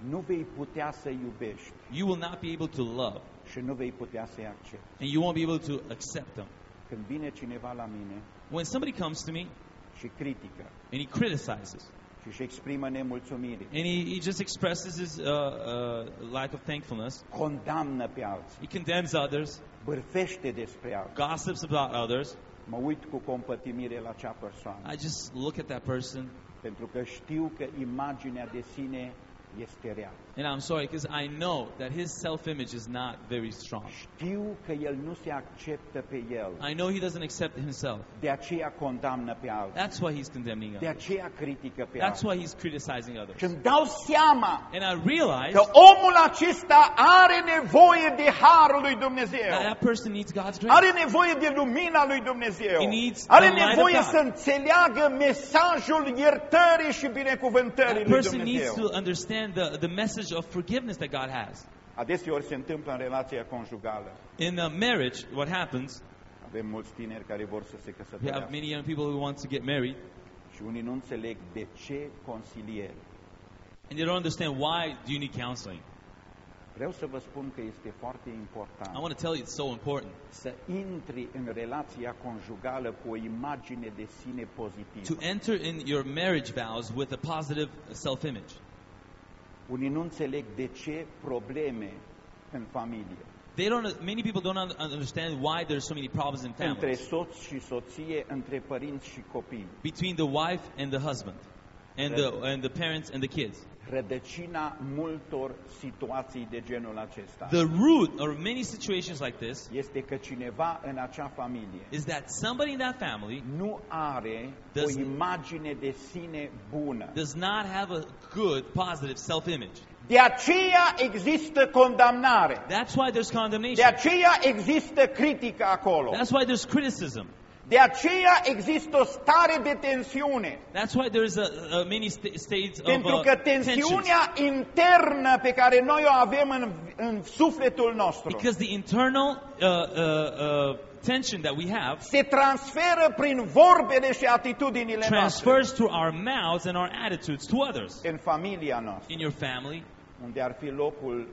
nu vei putea să iubești You will not be able to love, și nu vei putea să-i accepti. and you won't be able to accept them. Când vine cineva la mine When somebody comes to me și critică and he criticizes, și își exprimă and he, he just expresses his uh, uh, lack of thankfulness, condamnă pe alții, he condemns others, bârfește despre alții, gossips about others. mă uit cu compătimire la acea persoană, I just look at that person, pentru că știu că imaginea de sine este rea. and I'm sorry because I know that his self-image is not very strong. Știu că el nu se acceptă pe el, I know he doesn't accept himself. de aceea condamnă pe alții, That's why he's condemning de others. aceea critică pe That's alții. why he's criticizing others. Și îmi dau seama And I realize că omul acesta are nevoie de harul lui Dumnezeu. that that person needs God's grace. Are nevoie de lumina lui Dumnezeu. He needs Are the light of nevoie God. să înțeleagă mesajul iertării și binecuvântării That lui person needs Dumnezeu. to understand the, the message of forgiveness that God has. Adeseori se întâmplă în relația conjugală. In a marriage, what happens, Avem mulți tineri care vor să se we have căsătorească many young people who want to get married, și unii nu înțeleg de ce and they don't understand why do you need counseling. Vreau să vă spun că este foarte I important want to tell you it's so important să intri în relația conjugală cu o imagine de sine to enter in your marriage vows with a positive self-image. Unii nu înțeleg de ce probleme în familie. They don't. Many people don't un- understand why there's so many problems in Între families soț și soție, între părinți și copii. between the wife and the husband, and the and the parents and the kids. Rădăcina multor situații de genul acesta The root of many situations like this este că cineva în acea familie is that somebody in that family nu are Does- o imagine de sine bună. does not have a good, positive self-image. De aceea există condamnare. That's why there's De condemnation. aceea există critică acolo. That's why there's criticism. De aceea există o stare de tensiune. That's why there's a, a many sta- states of Pentru uh, că tensions. tensiunea internă pe care noi o avem în, în sufletul nostru Because the internal uh, uh, uh, tension that we have se transferă prin vorbele și atitudinile noastre transfers through our mouths and our attitudes to others. în familia noastră, In your family, unde ar fi locul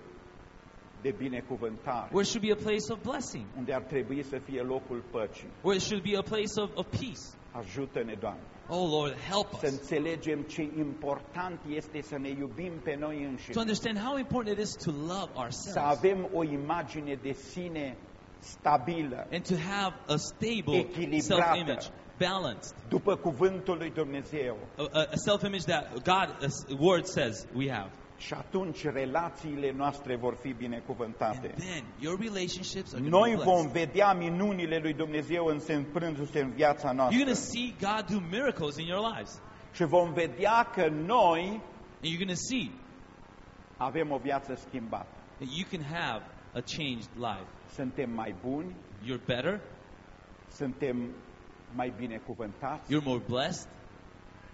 de binecuvântare, where should be a place of blessing, unde ar trebui să fie locul păcii. where it should be a place of, of peace. Ajută-ne, Doamne, Oh Lord, help să us înțelegem ce important este să ne iubim pe noi to understand how important it is to love să ourselves avem o imagine de sine stabilă, and to have a stable self-image, balanced, după cuvântul lui Dumnezeu. a, a- a self-image that God's word says we have. Și atunci relațiile noastre vor fi binecuvântate. And then your relationships are going Noi to be vom blessed. vedea minunile lui Dumnezeu însemnându-se în viața You're going to noastră. see God do miracles in your lives. Și vom vedea că noi And you're going to see avem o viață schimbată. that you can have a changed life. Suntem mai buni, You're better, suntem mai binecuvântați, you're more blessed.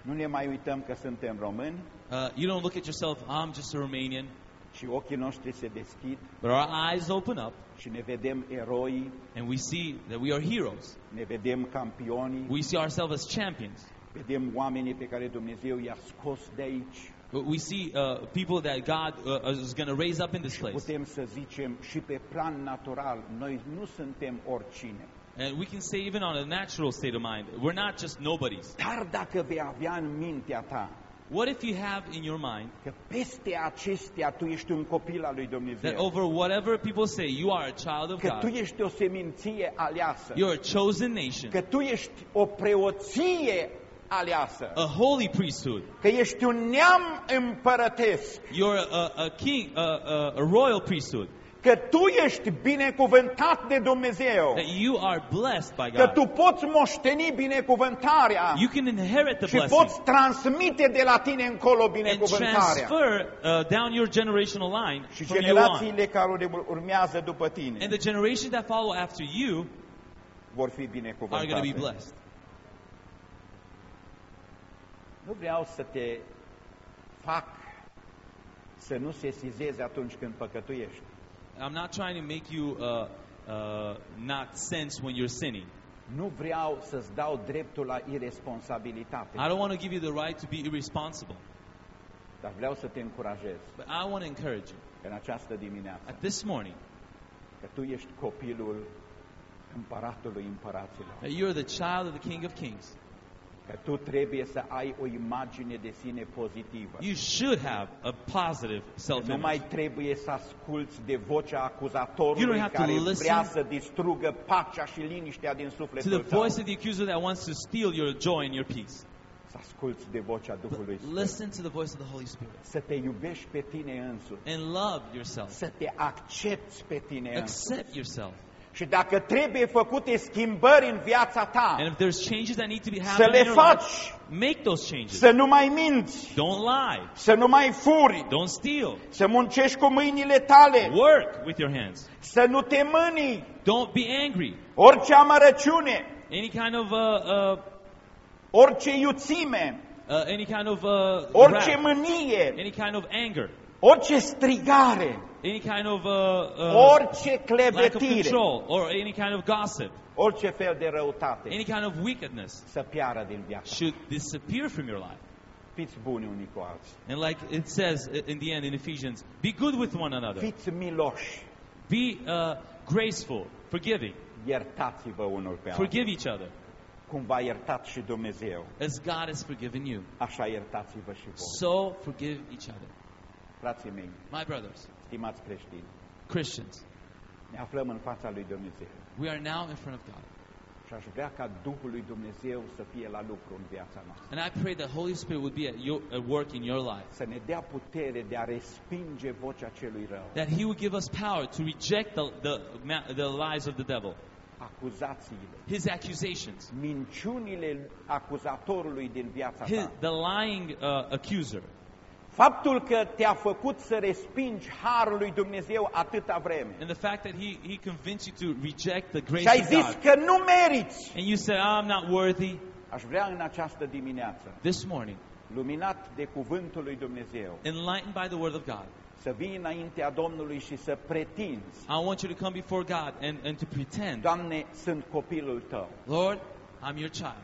nu ne mai uităm că suntem români Uh, you don't look at yourself, I'm just a Romanian, și ochii noștri se deschid but our eyes open up și ne vedem eroi, and we see that we are heroes. ne vedem campioni, We see ourselves as champions. vedem oamenii pe care Dumnezeu i-a scos de aici. We see uh, people that God uh, is going to raise up in this place. Putem să zicem și pe plan natural, noi nu suntem oricine. And we can say, even on a natural state of mind, we're not just nobodies. Dar dacă vei avea în mintea ta What if you have in your mind că peste acestea tu ești un copil al lui that Dumnezeu, over whatever people say, you are a child of că tu God, ești o seminție aleasă, you're a chosen nation, că tu ești o preoție aleasă, a holy priesthood, că ești un neam împărătesc, you're a, a king, a, a, a royal priesthood, că tu ești binecuvântat de Dumnezeu, that you are blessed by că God. tu poți moșteni binecuvântarea You can inherit the și blessing poți transmite de la tine încolo and binecuvântarea. transfer uh, down your generational line Și from you on. generațiile care urmează după tine And the generations that follow after you vor fi are going to be binecuvântate. blessed. Nu vreau să te fac să nu se sizeze atunci când păcătuiești. I'm not trying to make you uh, uh, not sense when you're sinning. Nu vreau să-ți dau dreptul la irresponsabilitate, I don't want to give you the right to be irresponsible, dar vreau să te încurajez. But I want to encourage you. În această dimineață. At this morning. Că tu ești copilul împăratului împăraților, that you're the child of the King of Kings. Că tu trebuie să ai o imagine de sine pozitivă. You should have a positive Nu self-image. mai trebuie să asculți de vocea You acuzatorului don't have to care listen vrea să distrugă pacea și liniștea din To sufletul the tău. voice of the accuser that wants to steal your joy and your peace. Să asculți de vocea Duhului Sfânt. Listen to the voice of the Holy Spirit Să te iubești pe tine însuți. and love yourself. Să te accepti pe tine însuți. Accept yourself. Și dacă trebuie făcute schimbări în viața ta, And if there's changes that need to be să happening le in your life, faci, make those changes. să nu mai minți, Don't lie. să nu mai furi, Don't steal. să muncești cu mâinile tale, Work with your hands. să nu te mâni, Don't be angry. orice amărăciune, Any kind of uh, uh, orice iuțime, uh, any kind of uh, orice wrath, mânie, any kind of anger, orice strigare, any kind of uh, uh, orice clevetire, control, or any kind of gossip, orice fel de răutate any kind of wickedness să piară din viață. should disappear from your life. Fiți buni unii cu alții. And like it says in the end in Ephesians, be good with one another. Fiți miloși. Be uh, graceful, forgiving. Iertați-vă unul pe altul. Forgive each other Cum v-a iertat și Dumnezeu, as God has forgiven you. așa iertați-vă și voi. So forgive each other. Frații mei, My brothers, stimați creștini, Christians, ne aflăm în fața lui Dumnezeu. we are now in front of God. Și aș vrea ca Duhul lui Dumnezeu să fie la lucru în viața noastră. And I pray that the Holy Spirit would be at, your, at work in your life. Să ne dea putere de a respinge vocea celui rău, That He would give us power to reject the, the, the lies of the devil, acuzațiile, his accusations, minciunile acuzatorului din viața his, ta. the lying uh, accuser. Faptul că te-a făcut să respingi harul lui Dumnezeu atâta vreme. And the fact that He, he convinced you to reject the grace Și ai of zis God. că nu meriți. And you say, I'm not worthy. Aș vrea în această dimineață, This morning, luminat de cuvântul lui Dumnezeu, enlightened by the Word of God, să vii înaintea Domnului și să pretinzi, I want you to come before God and, and to pretend, Doamne, sunt copilul Tău. Lord, I'm your child.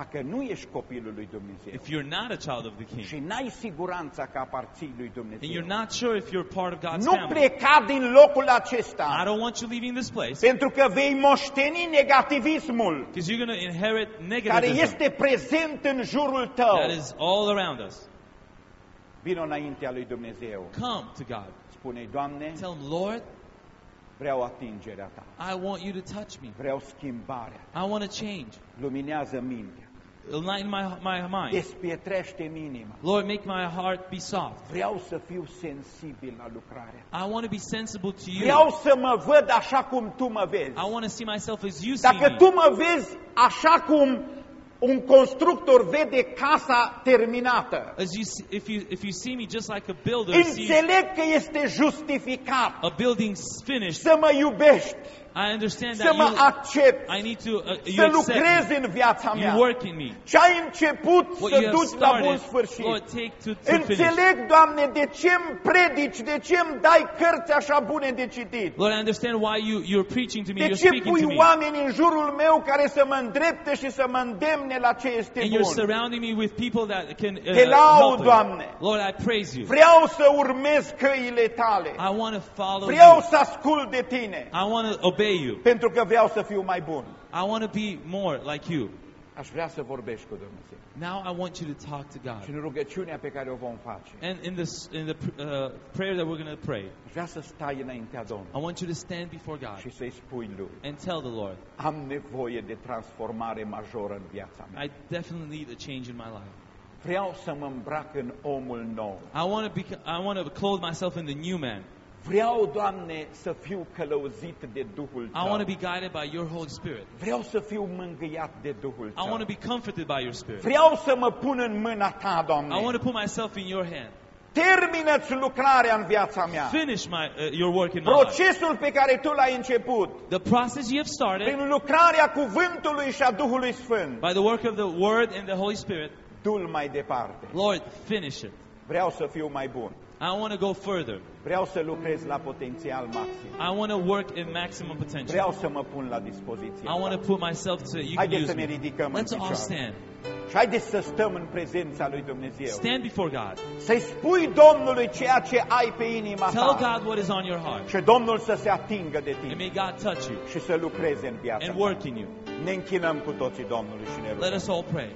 Dacă nu ești copilul lui Dumnezeu If you're not a child of the King, și n-ai siguranța că aparții lui and Dumnezeu, you're not sure if you're part of God's nu family, pleca din locul I acesta, don't want you leaving this place pentru că vei moșteni negativismul because you're going to inherit care negativism este prezent în jurul tău. that is all around us. Vino înaintea lui Dumnezeu. Come to God. Spune-i, Doamne, Tell Him, Lord, vreau atingerea Ta, I want you to touch me. vreau schimbarea, I want to change. luminează mintea, Enlighten my, my mind. despietrește inima. Lord, make my heart be soft. Vreau să fiu sensibil la lucrare. I want to be sensible to you. Vreau să mă văd așa cum Tu mă vezi. I want to see myself as you see Dacă me. Tu mă vezi așa cum un constructor vede casa terminată, As you, see, if you if you see me just like a builder sees înțeleg că este justificat a building finished, să mă iubești, I understand să that mă you, accepti, I need to uh, you să accept lucrezi me. în viața mea. You work in me. Ce ai început What să you have duci la bun started, sfârșit. Lord, take to, to finish. Înțeleg, Doamne, de ce îmi predici, de ce îmi dai cărți așa bune de citit. Lord, I understand why you you're preaching to me. De You're ce speaking pui to me, oameni în jurul meu care să mă îndrepte și să mă îndemne la ce este and you're bun? surrounding me with people that can uh, Te laud, help me. Doamne. Lord, I praise you. Vreau să urmez căile tale. I want to follow Vreau you. să ascult de tine. I want to obey you. Pentru că vreau să fiu mai bun. I want to be more like you. Aș vrea să vorbești cu Dumnezeu. Now I want you to talk to Și God. în rugăciunea pe care o vom face, And in this in the uh, prayer that we're going to pray, aș vrea să stai înaintea Domnului I want you to stand before God și să-i spui lui, and tell the Lord, am nevoie de transformare majoră în viața mea. I definitely need a change in my life. Vreau să mă îmbrac în omul nou. I want to be I want to clothe myself in the new man. Vreau, Doamne, să fiu călăuzit de Duhul I want to Tău. be guided by your Holy Spirit. Vreau să fiu mângâiat de Duhul I want to Tău. be comforted by your Spirit. Vreau să mă pun în mâna Ta, I want Doamne. to put myself in your hand. Termină-ți lucrarea în viața mea. Finish my uh, your work in my life. Procesul pe care Tu l-ai început, The process you have started prin lucrarea cuvântului și a Duhului Sfânt, by the work of the Word and the Holy Spirit, du-l mai departe. Lord, finish it. Vreau să fiu mai bun. I want to go further. Vreau să lucrez la potențial maxim. I want to work in maximum potential. Vreau să mă pun la dispoziție. I want to put myself to you can Haideți use să ne me. ridicăm în Let's all picioare. stand. Și haideți să stăm în prezența lui Dumnezeu. Stand before God. Să-i spui Domnului ceea ce ai pe inima Tell ta. God what is on your heart. Și Domnul să se atingă de And tine may God touch you și să lucreze în viața and ta. work in you. Ne închinăm cu toții Domnului și ne Let rugăm. us all pray.